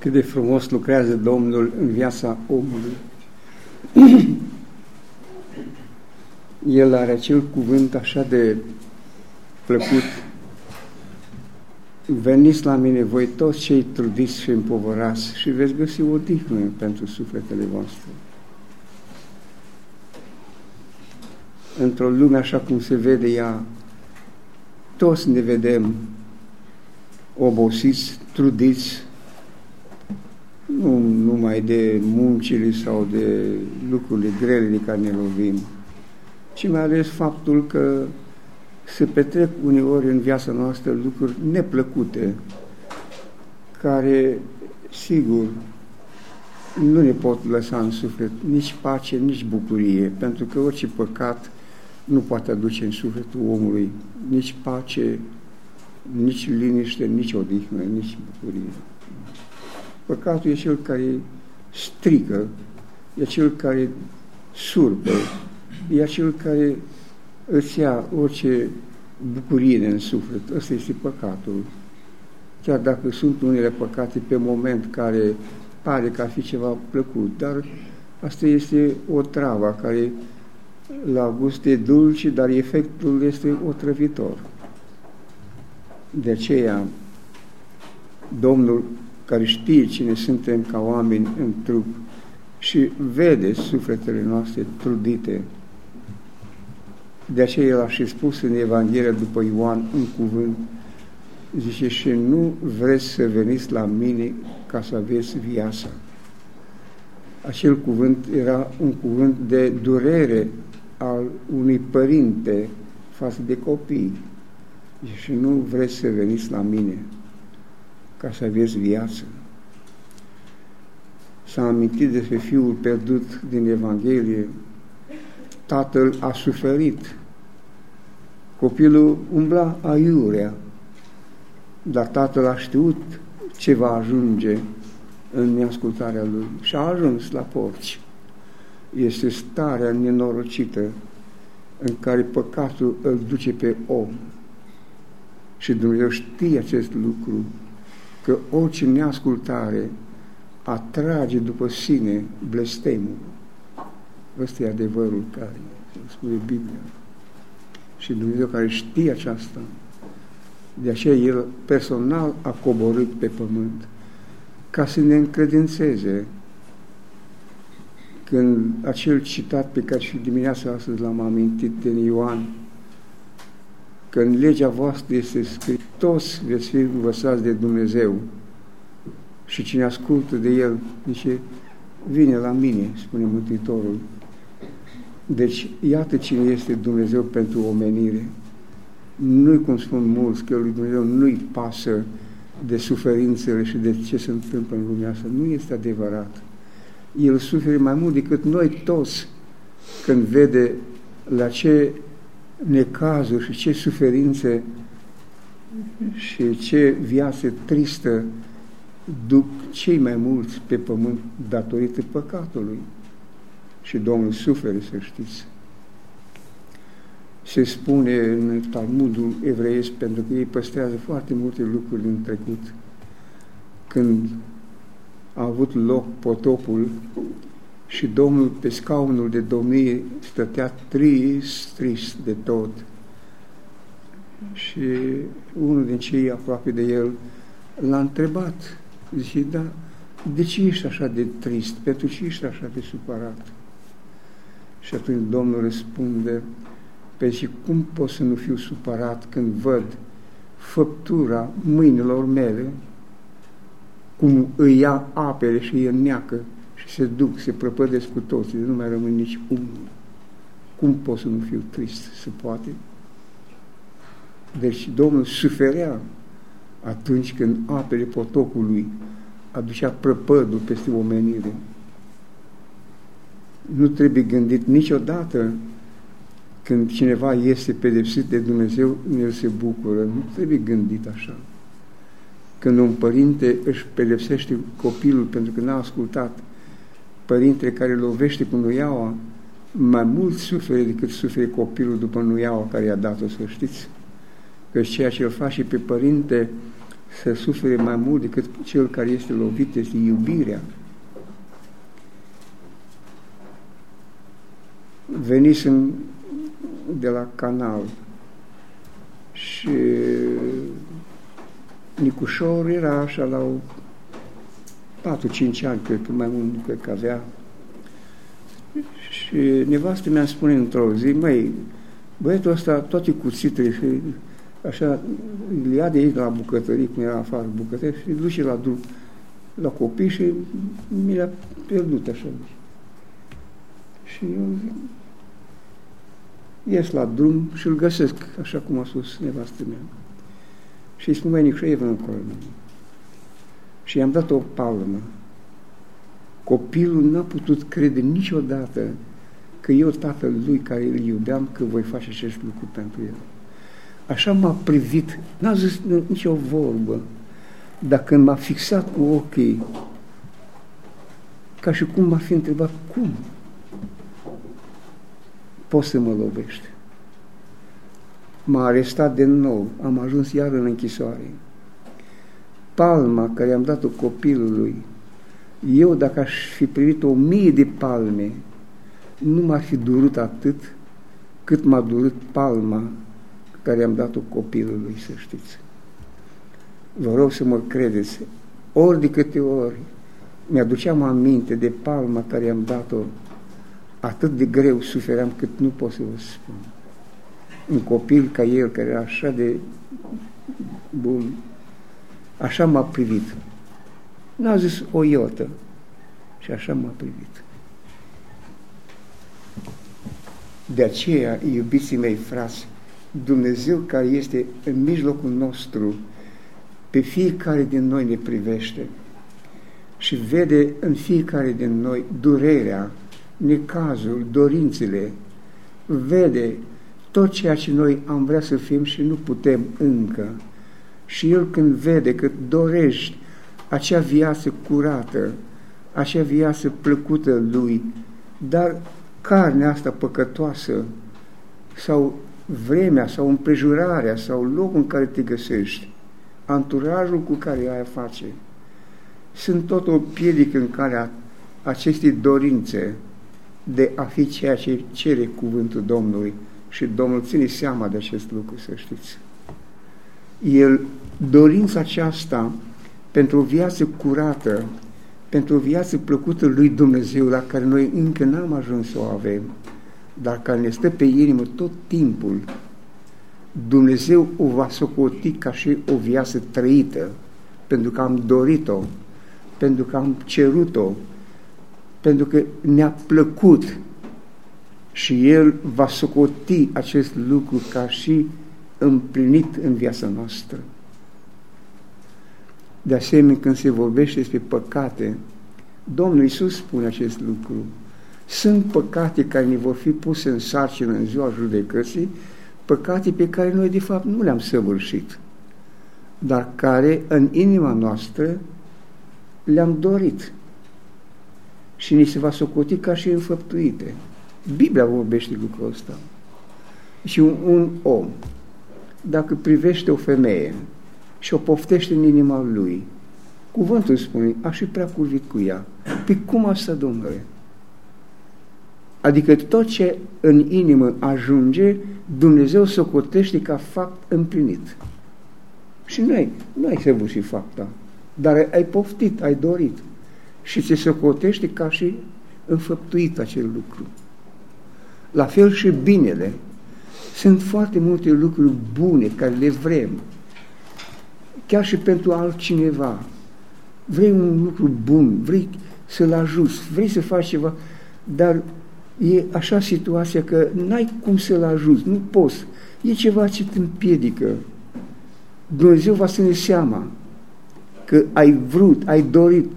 cât de frumos lucrează Domnul în viața omului. El are acel cuvânt așa de plăcut. Veniți la mine voi toți cei trudiți și împovărați și veți găsi o dihnă pentru sufletele voastre. Într-o lume așa cum se vede ea, toți ne vedem obosiți, trudiți, nu numai de muncile sau de lucrurile grele de care ne lovim, ci mai ales faptul că se petrec uneori în viața noastră lucruri neplăcute, care, sigur, nu ne pot lăsa în suflet nici pace, nici bucurie, pentru că orice păcat nu poate aduce în sufletul omului nici pace, nici liniște, nici odihnă, nici bucurie. Păcatul e cel care strică, e cel care surpă, e cel care îți ia orice bucurie în suflet. Ăsta este păcatul. Chiar dacă sunt unele păcate pe moment care pare că ar fi ceva plăcut, dar asta este o travă care la gust e dulce, dar efectul este otrăvitor. De aceea, Domnul care știe cine suntem ca oameni în trup și vede sufletele noastre trudite. De aceea el a și spus în Evanghelia după Ioan un cuvânt, zice, și nu vreți să veniți la mine ca să aveți viața. Acel cuvânt era un cuvânt de durere al unui părinte față de copii. Și nu vreți să veniți la mine ca să aveți viață. S-a amintit despre fiul pierdut din Evanghelie. Tatăl a suferit. Copilul umbla aiurea, dar tatăl a știut ce va ajunge în neascultarea lui și a ajuns la porci. Este starea nenorocită în care păcatul îl duce pe om. Și Dumnezeu știe acest lucru că orice neascultare atrage după sine blestemul. Ăsta e adevărul care spune Biblia. Și Dumnezeu care știe aceasta, de aceea El personal a coborât pe pământ ca să ne încredințeze când acel citat pe care și dimineața astăzi l-am amintit din Ioan, că în legea voastră este scris, toți veți fi învățați de Dumnezeu și cine ascultă de El, zice, vine la mine, spune Mântuitorul. Deci, iată cine este Dumnezeu pentru omenire. Nu-i cum spun mulți, că lui Dumnezeu nu-i pasă de suferințele și de ce se întâmplă în lumea asta. Nu este adevărat. El suferă mai mult decât noi toți când vede la ce necazuri și ce suferințe și ce viață tristă duc cei mai mulți pe pământ datorită păcatului. Și Domnul suferă, să știți. Se spune în Talmudul evreiesc, pentru că ei păstrează foarte multe lucruri din trecut, când a avut loc potopul și Domnul pe scaunul de domnie stătea trist, trist de tot. Și unul din cei aproape de el l-a întrebat, zice, da, de ce ești așa de trist? Pentru ce ești așa de supărat? Și atunci Domnul răspunde, pe și cum pot să nu fiu supărat când văd făptura mâinilor mele, cum îi ia apele și îi înneacă și se duc, se prăpădesc cu toții, nu mai rămân nici unul. Cum pot să nu fiu trist? Se poate? Deci Domnul suferea atunci când apele potopului aducea prăpădul peste omenire. Nu trebuie gândit niciodată când cineva este pedepsit de Dumnezeu, el se bucură. Nu trebuie gândit așa. Când un părinte își pedepsește copilul pentru că n-a ascultat, părinte care lovește cu nuiaua, mai mult suferă decât suferă copilul după nuiaua care i-a dat-o, să știți. Că ceea ce îl face pe părinte să sufere mai mult decât cel care este lovit, este iubirea. Venisem de la canal și Nicușor era așa la 4-5 ani, cred că mai mult, nu cred că avea. Și nevastă mi-a spune într-o zi, măi, băietul ăsta toate cuțitele și așa, îl ia de aici la bucătărie, cum era afară bucătărie, și îl duce la drum la copii și mi le-a pierdut așa. Și eu ies la drum și îl găsesc, așa cum a spus nevastă mea. Și îi spun, mai Nicșoie, vă încolo. Și i-am dat o palmă. Copilul n-a putut crede niciodată că eu, tatăl lui care îl iubeam, că voi face acest lucru pentru el. Așa m-a privit, n-a zis nicio vorbă, dar când m-a fixat cu ochii, ca și cum m-a fi întrebat, cum poți să mă lovești? M-a arestat de nou, am ajuns iar în închisoare. Palma care am dat-o copilului, eu dacă aș fi primit o mie de palme, nu m-ar fi durut atât cât m-a durut palma care am dat-o copilului, să știți. Vă rog să mă credeți, ori de câte ori mi-aduceam aminte de palma care am dat-o, atât de greu sufeream cât nu pot să vă spun. Un copil ca el, care era așa de bun, așa m-a privit. N-a zis o iotă și așa m-a privit. De aceea, iubiții mei frați, Dumnezeu care este în mijlocul nostru, pe fiecare din noi ne privește și vede în fiecare din noi durerea, necazul, dorințele, vede tot ceea ce noi am vrea să fim și nu putem încă. Și El când vede că dorești acea viață curată, acea viață plăcută Lui, dar carnea asta păcătoasă sau vremea sau împrejurarea sau locul în care te găsești, anturajul cu care ai face, sunt tot o piedică în calea acestei dorințe de a fi ceea ce cere cuvântul Domnului și Domnul ține seama de acest lucru, să știți. El, dorința aceasta pentru o viață curată, pentru o viață plăcută lui Dumnezeu, la care noi încă n-am ajuns să o avem, dar care ne stă pe inimă tot timpul, Dumnezeu o va socoti ca și o viață trăită, pentru că am dorit-o, pentru că am cerut-o, pentru că ne-a plăcut și El va socoti acest lucru ca și împlinit în viața noastră. De asemenea, când se vorbește despre păcate, Domnul Iisus spune acest lucru. Sunt păcate care ne vor fi puse în sarcină în ziua judecății, păcate pe care noi de fapt nu le-am săvârșit, dar care în inima noastră le-am dorit și ni se va socoti ca și înfăptuite. Biblia vorbește lucrul ăsta. Și un, un om, dacă privește o femeie și o poftește în inima lui, cuvântul spune, aș fi prea curvit cu ea. Pe păi cum asta, domnule? Adică tot ce în inimă ajunge, Dumnezeu socotește ca fapt împlinit. Și nu ai, nu ai săvârșit fapta, dar ai poftit, ai dorit. Și se socotește ca și înfăptuit acel lucru. La fel și binele. Sunt foarte multe lucruri bune care le vrem. Chiar și pentru altcineva. Vrei un lucru bun, vrei să-l ajuți, vrei să faci ceva, dar e așa situația că n-ai cum să-l ajuți, nu poți. E ceva ce te împiedică. Dumnezeu va ține seama că ai vrut, ai dorit,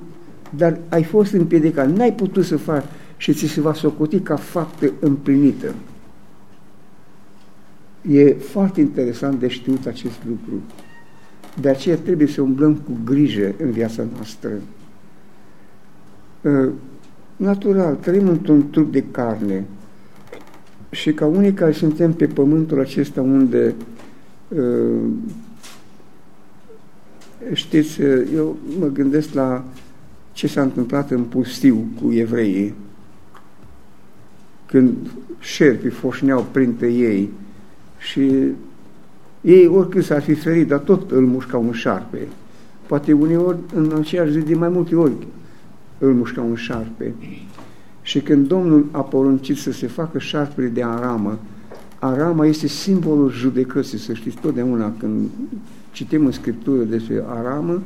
dar ai fost împiedicat, n-ai putut să faci și ți se va socoti ca faptă împlinită. E foarte interesant de știut acest lucru. De aceea trebuie să umblăm cu grijă în viața noastră. Ă, natural, trăim într-un trup de carne și ca unii care suntem pe pământul acesta unde uh, Știți, eu mă gândesc la ce s-a întâmplat în pustiu cu evreii, când șerpii foșneau printre ei și ei oricât s-ar fi ferit, dar tot îl mușcau un șarpe. Poate uneori, în aceeași zi, de mai multe ori, îl mușcau un șarpe. Și când Domnul a poruncit să se facă șarpele de aramă, arama este simbolul judecății, să știți, totdeauna când citim în Scriptură despre aramă,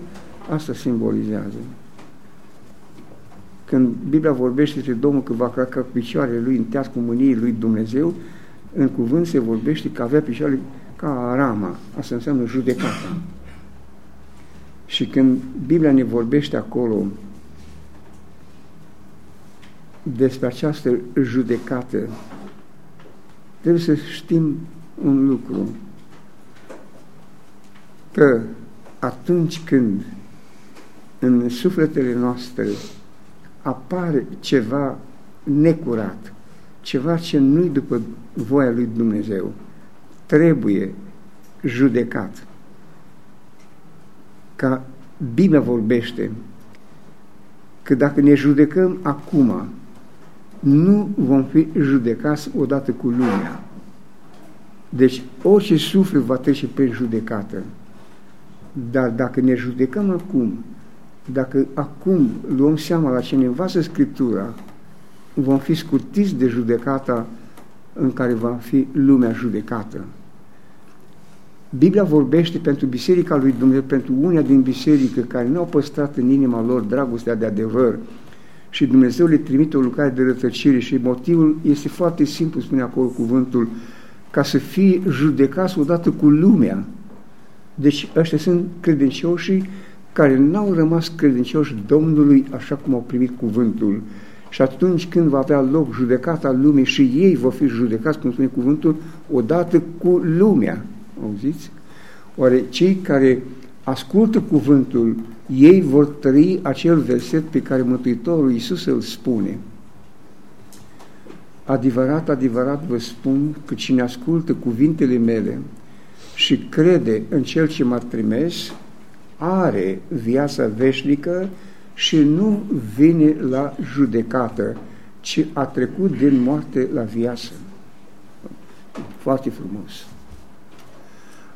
asta simbolizează. Când Biblia vorbește despre Domnul că va craca picioarele lui în teascul mâniei lui Dumnezeu, în cuvânt se vorbește că avea picioarele ca arama, asta înseamnă judecata. Și când Biblia ne vorbește acolo despre această judecată, trebuie să știm un lucru, că atunci când în sufletele noastre apare ceva necurat, ceva ce nu-i după voia lui Dumnezeu, trebuie judecat. Ca Biblia vorbește că dacă ne judecăm acum, nu vom fi judecați odată cu lumea. Deci orice suflet va trece prin judecată. Dar dacă ne judecăm acum, dacă acum luăm seama la ce ne învață Scriptura, vom fi scutiți de judecata în care va fi lumea judecată. Biblia vorbește pentru Biserica lui Dumnezeu, pentru unia din biserică care nu au păstrat în inima lor dragostea de adevăr și Dumnezeu le trimite o lucrare de rătăcire și motivul este foarte simplu, spune acolo cuvântul, ca să fie judecați odată cu lumea. Deci ăștia sunt credincioșii care n-au rămas credincioși Domnului așa cum au primit cuvântul. Și atunci când va avea loc judecata lumii și ei vor fi judecați, cum spune cuvântul, odată cu lumea. Auziți? Oare cei care ascultă cuvântul, ei vor trăi acel verset pe care Mântuitorul Iisus îl spune. Adevărat, adevărat vă spun că cine ascultă cuvintele mele și crede în Cel ce m-a trimis, are viața veșnică și nu vine la judecată, ci a trecut din moarte la viață. Foarte frumos.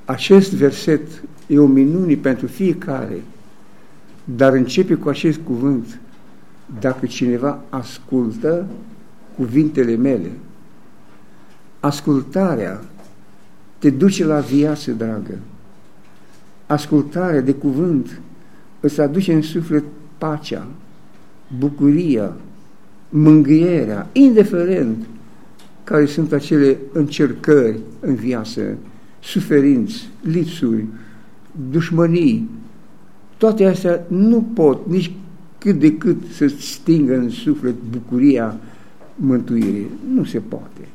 Acest verset e o minune pentru fiecare, dar începe cu acest cuvânt. Dacă cineva ascultă cuvintele mele, ascultarea te duce la viață, dragă. Ascultarea de cuvânt îți aduce în suflet pacea, bucuria, mângâierea, indiferent care sunt acele încercări în viață, suferinți, lipsuri, dușmănii, toate astea nu pot nici cât de cât să stingă în suflet bucuria mântuirii. Nu se poate.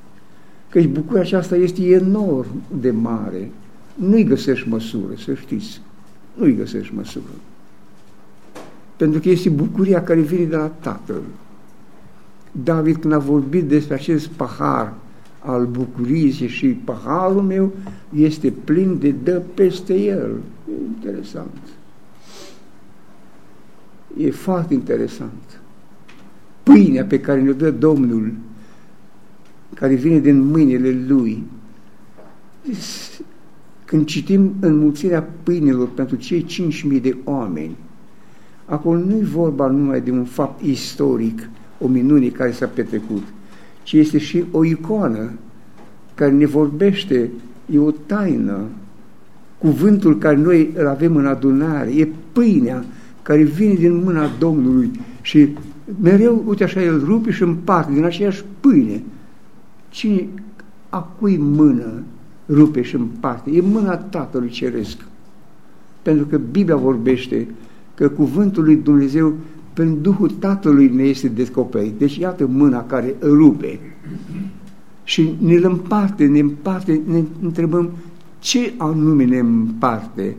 Căci bucuria aceasta este enorm de mare. Nu-i găsești măsură, să știți. Nu-i găsești măsură. Pentru că este bucuria care vine de la Tatăl. David, când a vorbit despre acest pahar al bucuriei și paharul meu este plin de dă peste el. E interesant. E foarte interesant. Pâinea pe care ne dă Domnul, care vine din mâinile Lui, când citim înmulțirea pâinilor pentru cei 5.000 de oameni, acolo nu e vorba numai de un fapt istoric, o minune care s-a petrecut, ci este și o icoană care ne vorbește, e o taină. Cuvântul care noi îl avem în adunare, e pâinea care vine din mâna Domnului și mereu, uite așa, el rupe și împarte din aceeași pâine. Cine, a cui mână rupe și împarte? E mâna Tatălui Ceresc. Pentru că Biblia vorbește că cuvântul lui Dumnezeu prin Duhul Tatălui ne este descoperit. Deci iată mâna care rupe. Și ne împarte, ne împarte, ne întrebăm ce anume ne împarte.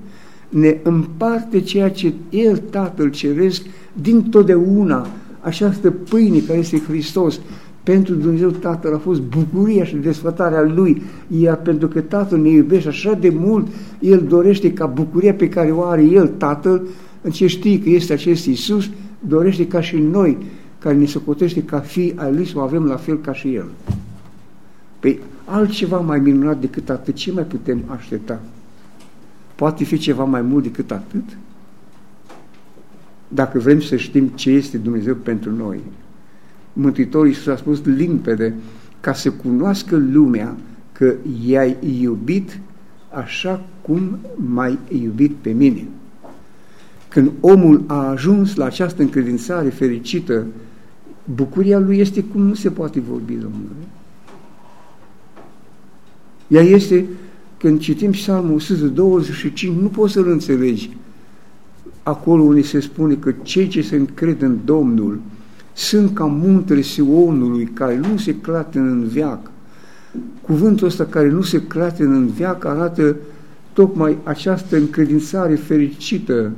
Ne împarte ceea ce El, Tatăl Ceresc, din totdeauna, această pâine care este Hristos, Pentru Dumnezeu Tatăl a fost bucuria și desfătarea Lui, iar pentru că Tatăl ne iubește așa de mult, El dorește ca bucuria pe care o are El, Tatăl, în ce știe că este acest Iisus, dorește ca și noi, care ne socotește ca fi al Lui, să o avem la fel ca și El. Păi altceva mai minunat decât atât, ce mai putem aștepta? Poate fi ceva mai mult decât atât? Dacă vrem să știm ce este Dumnezeu pentru noi. Mântuitorul Iisus a spus limpede ca să cunoască lumea că i-ai iubit așa cum m-ai iubit pe mine. Când omul a ajuns la această încredințare fericită, bucuria lui este cum nu se poate vorbi, Domnule. Ea este, când citim Psalmul 125, nu poți să-l înțelegi. Acolo unde se spune că cei ce se încred în Domnul sunt ca muntele Sionului, care nu se clată în veac. Cuvântul ăsta care nu se clată în veac arată tocmai această încredințare fericită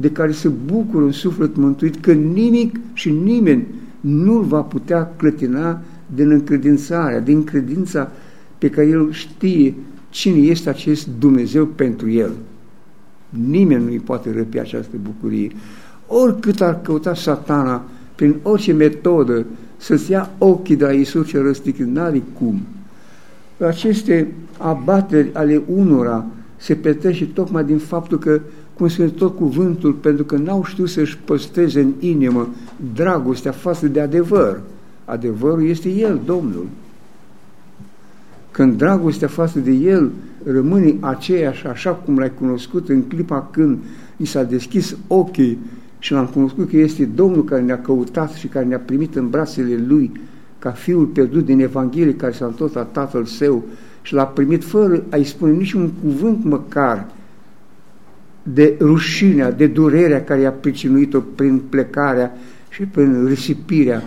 de care se bucură un suflet mântuit, că nimic și nimeni nu-l va putea clătina din încredințarea, din credința pe care el știe cine este acest Dumnezeu pentru el. Nimeni nu îi poate răpi această bucurie. Oricât ar căuta satana prin orice metodă să-ți ia ochii de la Iisus ce răstignit, n-are cum. Aceste abateri ale unora se petrece tocmai din faptul că, cum spune tot cuvântul, pentru că n-au știut să-și păstreze în inimă dragostea față de adevăr. Adevărul este El, Domnul. Când dragostea față de El rămâne aceeași, așa cum l-ai cunoscut în clipa când i s-a deschis ochii și l-am cunoscut că este Domnul care ne-a căutat și care ne-a primit în brațele Lui ca Fiul pierdut din Evanghelie care s-a întors la Tatăl Său și l-a primit fără a-i spune nici un cuvânt măcar de rușinea, de durerea care i-a pricinuit-o prin plecarea și prin risipirea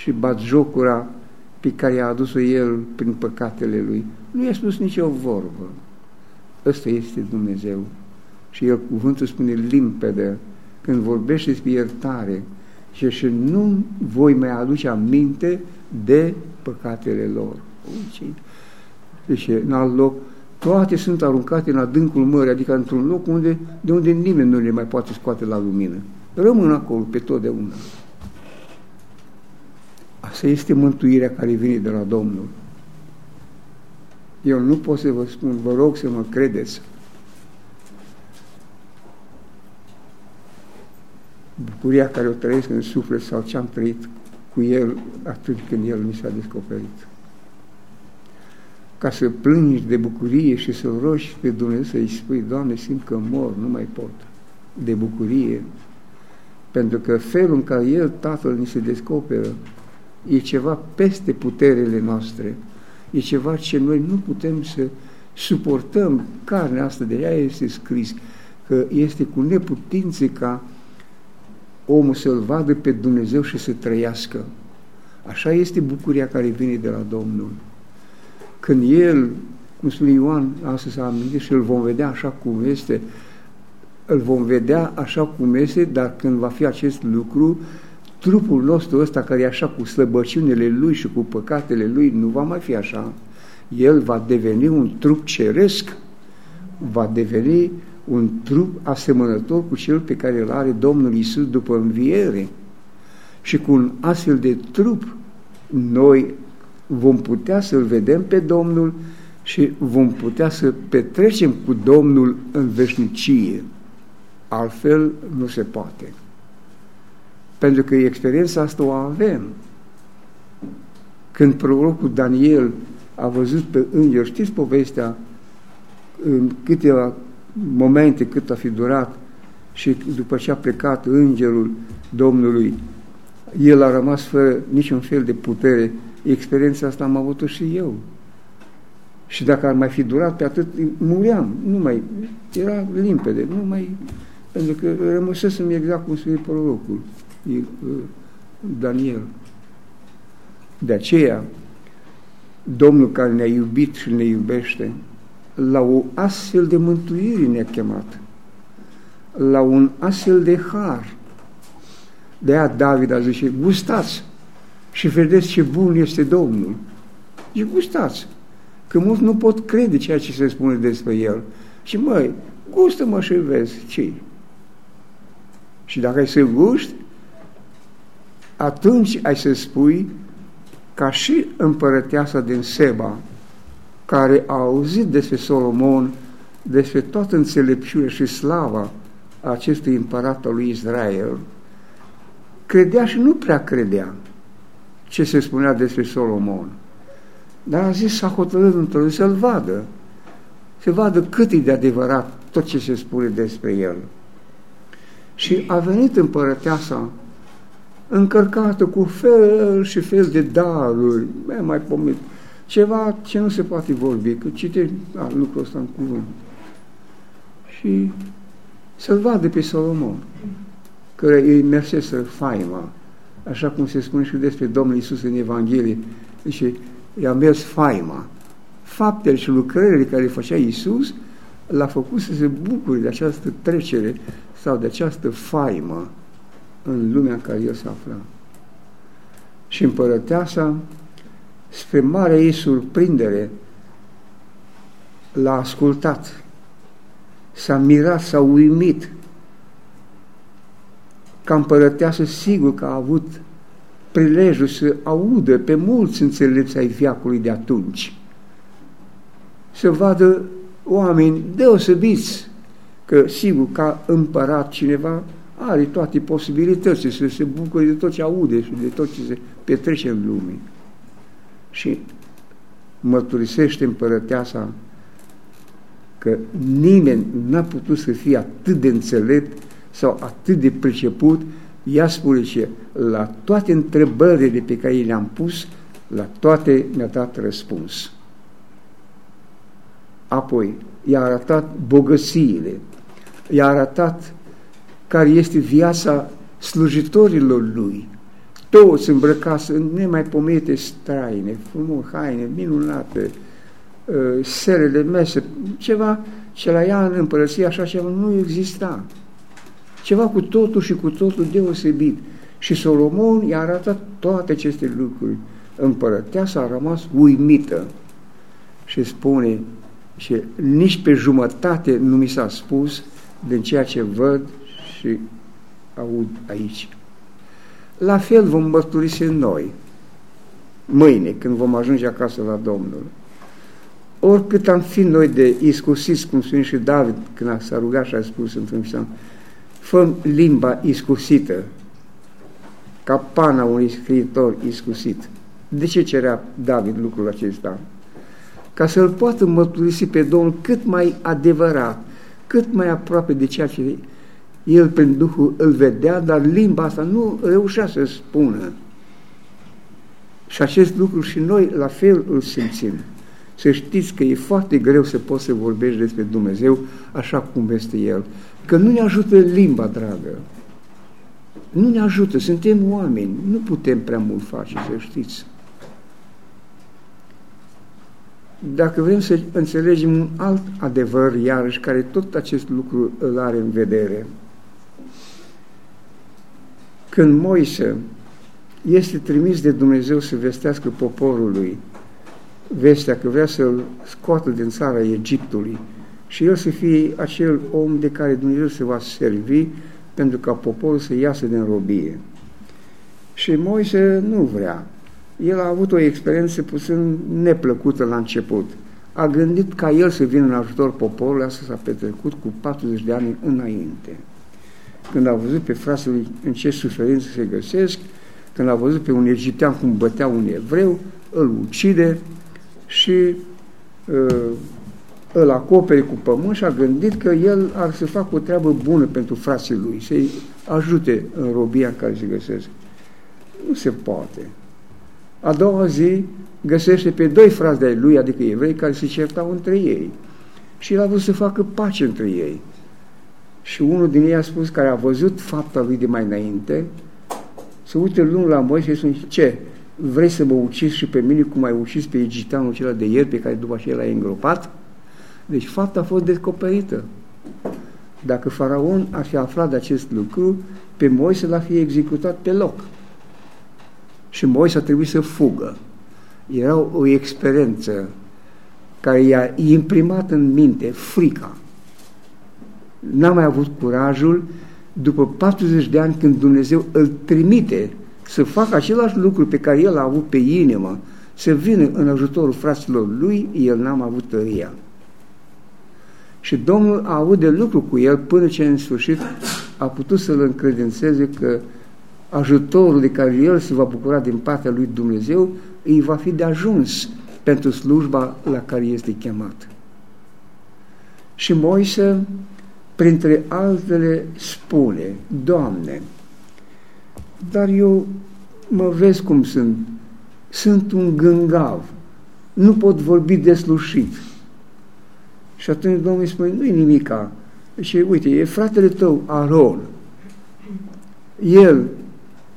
și batjocura pe care i-a adus-o el prin păcatele lui. Nu i-a spus nicio vorbă. Ăsta este Dumnezeu. Și el, cuvântul spune limpede, când vorbește despre iertare, și, și nu voi mai aduce aminte de păcatele lor. Deci, în alt loc, toate sunt aruncate în adâncul mării, adică într-un loc unde, de unde nimeni nu le mai poate scoate la lumină. Rămân acolo pe totdeauna. Asta este mântuirea care vine de la Domnul. Eu nu pot să vă spun, vă rog să mă credeți, bucuria care o trăiesc în suflet sau ce am trăit cu El atunci când El mi s-a descoperit. Ca să plângi de bucurie și să rogi pe Dumnezeu să-i spui, Doamne, simt că mor, nu mai pot, de bucurie, pentru că felul în care El, Tatăl, ni se descoperă, e ceva peste puterele noastre, e ceva ce noi nu putem să suportăm carnea asta, de ea este scris, că este cu neputințe ca omul să-L vadă pe Dumnezeu și să trăiască. Așa este bucuria care vine de la Domnul. Când El, cum spune Ioan, asta s-a amintit și îl vom vedea așa cum este, îl vom vedea așa cum este, dar când va fi acest lucru, trupul nostru ăsta care e așa cu slăbăciunile lui și cu păcatele lui, nu va mai fi așa. El va deveni un trup ceresc, va deveni un trup asemănător cu cel pe care îl are Domnul Isus după înviere. Și cu un astfel de trup noi vom putea să-L vedem pe Domnul și vom putea să petrecem cu Domnul în veșnicie. Altfel nu se poate. Pentru că experiența asta o avem. Când prorocul Daniel a văzut pe înger, știți povestea în câteva momente cât a fi durat și după ce a plecat îngerul Domnului, el a rămas fără niciun fel de putere. Experiența asta am avut-o și eu. Și dacă ar mai fi durat pe atât, muream. Nu mai, era limpede, nu mai, pentru că rămăsesem exact cum spune prorocul Daniel. De aceea, Domnul care ne-a iubit și ne iubește, la o astfel de mântuire ne-a chemat, la un astfel de har. De aia David a zis, gustați și vedeți ce bun este Domnul. Și gustați, că mulți nu pot crede ceea ce se spune despre El. Și măi, gustă-mă și vezi ce Și dacă ai să guști, atunci ai să spui ca și împărăteasa din Seba, care a auzit despre Solomon, despre toată înțelepciunea și slava acestui împărat al lui Israel, credea și nu prea credea ce se spunea despre Solomon. Dar a zis, s-a hotărât într să-l vadă, să vadă cât e de adevărat tot ce se spune despre el. Și a venit împărăteasa încărcată cu fel și fel de daruri, mai, mai pomit, ceva ce nu se poate vorbi, că citești a, lucrul ăsta în cuvânt. Și să-l vadă pe Solomon, care îi mersese faima, așa cum se spune și despre Domnul Isus în Evanghelie, și i-a mers faima. Faptele și lucrările care le făcea Isus l-a făcut să se bucure de această trecere sau de această faimă în lumea în care el se afla. Și împărăteasa, spre mare ei surprindere, l-a ascultat, s-a mirat, s-a uimit, ca împărăteasă sigur că a avut prilejul să audă pe mulți înțelepți ai viacului de atunci, să vadă oameni deosebiți, că sigur ca împărat cineva are toate posibilitățile să se bucure de tot ce aude și de tot ce se petrece în lume. Și mărturisește împărăteasa că nimeni n-a putut să fie atât de înțelept sau atât de priceput, ea spune ce la toate întrebările pe care le-am pus, la toate mi-a dat răspuns. Apoi, i-a arătat bogățiile, i-a arătat care este viața slujitorilor lui. Toți îmbrăcați în nemaipomete straine, frumos, haine minunate, uh, serele mese, ceva ce la ea în împărăție așa ceva nu exista. Ceva cu totul și cu totul deosebit. Și Solomon i-a arătat toate aceste lucruri. Împărăteasa a rămas uimită și spune și nici pe jumătate nu mi s-a spus din ceea ce văd și aud aici. La fel vom mărturisi noi, mâine, când vom ajunge acasă la Domnul. Oricât am fi noi de iscusiți, cum spune și David când s-a rugat și a spus într-un psalm, fă limba iscusită, ca pana unui scriitor iscusit. De ce cerea David lucrul acesta? Ca să-l poată mărturisi pe Domnul cât mai adevărat, cât mai aproape de ceea ce el prin Duhul îl vedea, dar limba asta nu reușea să spună. Și acest lucru și noi la fel îl simțim. Să știți că e foarte greu să poți să vorbești despre Dumnezeu așa cum este El. Că nu ne ajută limba, dragă. Nu ne ajută, suntem oameni, nu putem prea mult face, să știți. Dacă vrem să înțelegem un alt adevăr, iarăși, care tot acest lucru îl are în vedere, când Moise este trimis de Dumnezeu să vestească poporului vestea că vrea să-l scoată din țara Egiptului și el să fie acel om de care Dumnezeu se va servi pentru ca poporul să iasă din robie. Și Moise nu vrea. El a avut o experiență puțin neplăcută la început. A gândit ca el să vină în ajutor poporului, asta s-a petrecut cu 40 de ani înainte când a văzut pe frații lui în ce suferință se găsesc, când a văzut pe un egiptean cum bătea un evreu, îl ucide și uh, îl acopere cu pământ și a gândit că el ar să facă o treabă bună pentru frații lui, să-i ajute în robia în care se găsesc. Nu se poate. A doua zi găsește pe doi frați de-ai lui, adică evrei, care se certau între ei. Și el a vrut să facă pace între ei. Și unul din ei a spus, care a văzut fapta lui de mai înainte, să uite lung la Moise și spune, ce, vrei să mă ucizi și pe mine cum ai ucis pe egipteanul acela de ieri pe care după aceea l-ai îngropat? Deci fapta a fost descoperită. Dacă faraon ar fi aflat de acest lucru, pe Moise l-ar fi executat pe loc. Și Moise a trebuit să fugă. Era o experiență care i-a imprimat în minte frica. N-a mai avut curajul după 40 de ani când Dumnezeu îl trimite să facă același lucru pe care el a avut pe inimă, să vină în ajutorul fraților lui, el n-a avut tăria. Și Domnul a avut de lucru cu el până ce în sfârșit a putut să-l încredințeze că ajutorul de care el se va bucura din partea lui Dumnezeu îi va fi de ajuns pentru slujba la care este chemat. Și Moise, printre altele, spune, Doamne, dar eu mă vezi cum sunt, sunt un gângav, nu pot vorbi deslușit. Și atunci Domnul îi spune, nu-i nimica. Și uite, e fratele tău, Aron. El,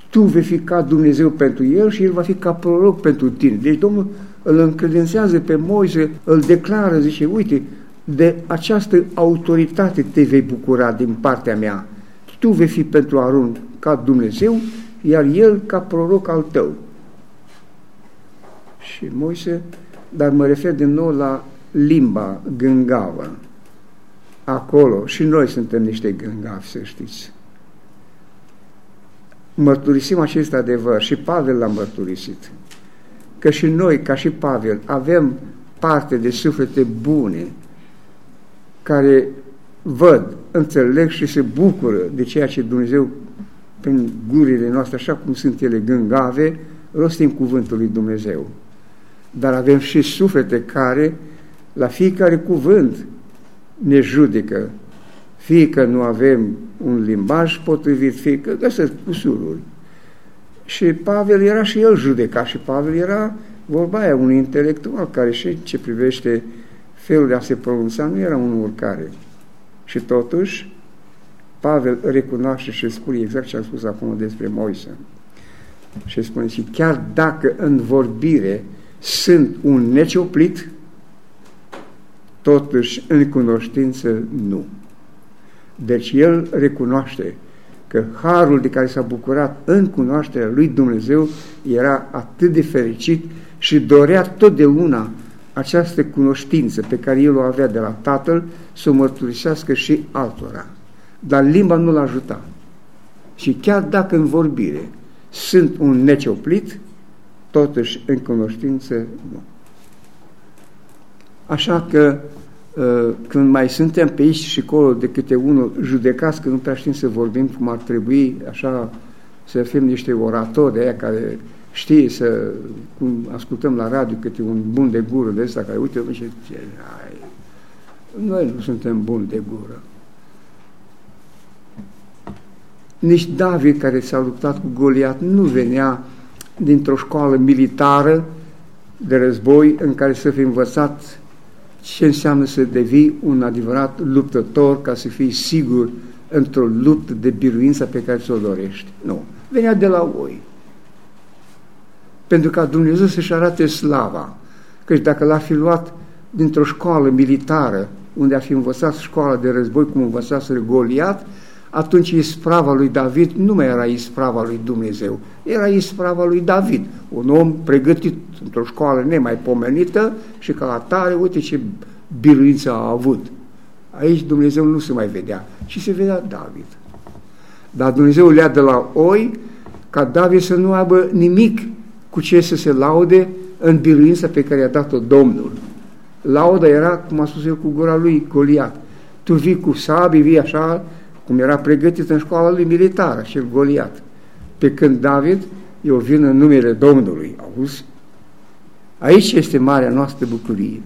tu vei fi ca Dumnezeu pentru el și el va fi ca proroc pentru tine. Deci Domnul îl încredențează pe Moise, îl declară, zice, uite, de această autoritate te vei bucura din partea mea. Tu vei fi pentru Aron ca Dumnezeu, iar el ca proroc al tău. Și Moise, dar mă refer din nou la limba gângavă. Acolo și noi suntem niște gângavi, să știți. Mărturisim acest adevăr și Pavel l-a mărturisit. Că și noi, ca și Pavel, avem parte de suflete bune care văd, înțeleg și se bucură de ceea ce Dumnezeu prin gurile noastre, așa cum sunt ele gângave, rostim cuvântul lui Dumnezeu. Dar avem și suflete care la fiecare cuvânt ne judecă, fie că nu avem un limbaj potrivit, fie că găsesc cusururi. Și Pavel era și el judecat și Pavel era, vorba aia, un intelectual care și ce privește felul de a se pronunța nu era un urcare. Și totuși, Pavel recunoaște și spune exact ce am spus acum despre Moise. Și spune și chiar dacă în vorbire sunt un necioplit, totuși în cunoștință nu. Deci el recunoaște că harul de care s-a bucurat în cunoașterea lui Dumnezeu era atât de fericit și dorea totdeauna această cunoștință pe care el o avea de la Tatăl să o mărturisească și altora. Dar limba nu l-a ajutat. Și chiar dacă în vorbire sunt un necioplit, totuși în cunoștință nu. Așa că ă, când mai suntem pe aici și acolo de câte unul judecați că nu prea știm să vorbim cum ar trebui, așa să fim niște oratori aia care știe să, cum ascultăm la radio câte un bun de gură de ăsta care uite, nu știu ce, ai, noi nu suntem buni de gură. Nici David, care s-a luptat cu Goliat, nu venea dintr-o școală militară de război în care să fi învățat ce înseamnă să devii un adevărat luptător ca să fii sigur într-o luptă de biruință pe care ți-o dorești. Nu. Venea de la oi. Pentru ca Dumnezeu să-și arate slava. Căci dacă l-a fi luat dintr-o școală militară, unde a fi învățat școala de război, cum învățase Goliat, atunci isprava lui David nu mai era isprava lui Dumnezeu, era isprava lui David, un om pregătit într-o școală nemaipomenită și ca atare, uite ce biruință a avut. Aici Dumnezeu nu se mai vedea, ci se vedea David. Dar Dumnezeu le-a de la oi ca David să nu aibă nimic cu ce să se laude în biruința pe care i-a dat-o Domnul. Lauda era, cum a spus el, cu gura lui Goliat. Tu vii cu sabii, vii așa, cum era pregătit în școala lui militară, și Goliat. Pe când David, eu vin în numele Domnului, auzi? Aici este marea noastră bucurie.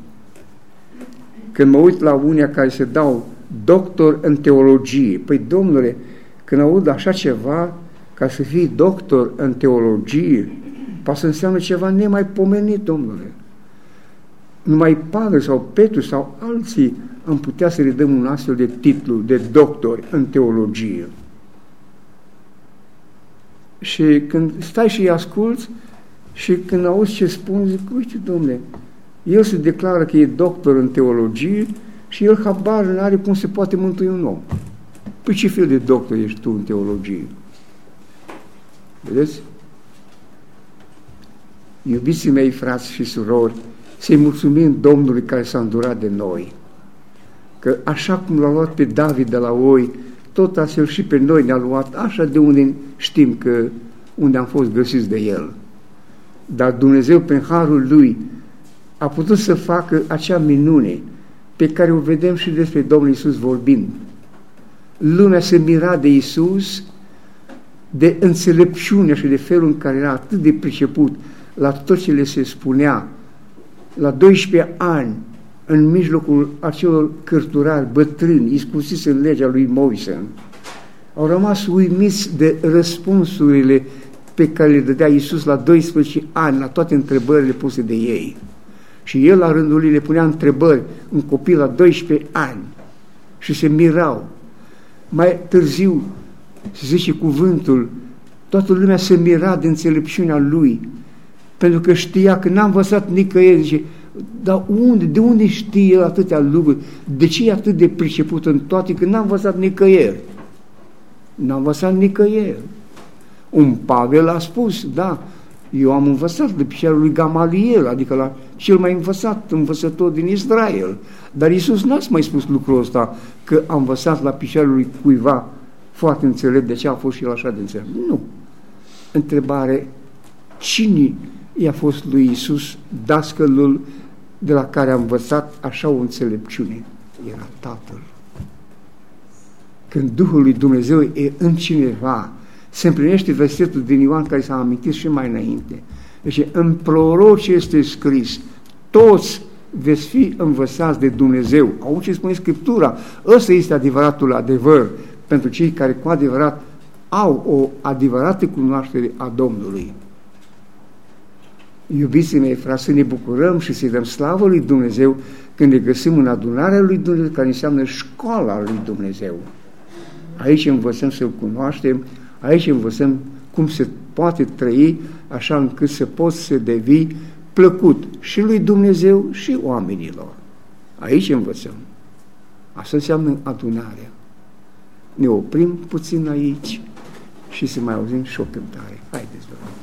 Când mă uit la unia care se dau doctor în teologie, păi, domnule, când aud așa ceva, ca să fii doctor în teologie, poate să înseamnă ceva nemaipomenit, domnule. Numai Pavel sau Petru sau alții am putea să le dăm un astfel de titlu de doctor în teologie. Și când stai și îi asculți și când auzi ce spun, zic, uite, domnule, el se declară că e doctor în teologie și el habar nu are cum se poate mântui un om. Păi ce fel de doctor ești tu în teologie? Vedeți? Iubiții mei, frați și surori, să-i mulțumim Domnului care s-a îndurat de noi. Că așa cum l-a luat pe David de la oi, tot astfel și pe noi ne-a luat așa de unde știm că unde am fost găsiți de El. Dar Dumnezeu, prin harul Lui, a putut să facă acea minune pe care o vedem și despre Domnul Isus vorbind. Lumea se mira de Isus, de înțelepciunea și de felul în care era atât de priceput la tot ce le se spunea. La 12 ani, în mijlocul acelor cărturari bătrâni, iscusiți în legea lui Moise, au rămas uimiți de răspunsurile pe care le dădea Iisus la 12 ani, la toate întrebările puse de ei. Și el la rândul lui le punea întrebări un copil la 12 ani și se mirau. Mai târziu, se zice cuvântul, toată lumea se mira de înțelepciunea lui, pentru că știa că n-a învățat nicăieri, zice, dar unde, de unde știe el atâtea lucruri? De ce e atât de priceput în toate? Că n-a învățat nicăieri. N-a învățat nicăieri. Un Pavel a spus, da, eu am învățat de picioarul lui Gamaliel, adică la cel mai învățat învățător din Israel. Dar Iisus n-a mai spus lucrul ăsta, că a învățat la picioarul lui cuiva foarte înțelept, de ce a fost și el așa de înțelept. Nu. Întrebare, cine i-a fost lui Iisus dascălul de la care a învățat așa o înțelepciune? Era Tatăl. Când Duhul lui Dumnezeu e în cineva, se împlinește versetul din Ioan care s-a amintit și mai înainte. Deci în proroci este scris, toți veți fi învățați de Dumnezeu. Au ce spune Scriptura. Ăsta este adevăratul adevăr pentru cei care cu adevărat au o adevărată cunoaștere a Domnului. Iubiții mei, frate, să ne bucurăm și să-i dăm slavă lui Dumnezeu când ne găsim în adunarea lui Dumnezeu, care înseamnă școala lui Dumnezeu. Aici învățăm să-L cunoaștem, aici învățăm cum se poate trăi așa încât să poți să devii plăcut și lui Dumnezeu și oamenilor. Aici învățăm. Asta înseamnă adunarea. Ne oprim puțin aici și să mai auzim și o cântare. Haideți, vă rog.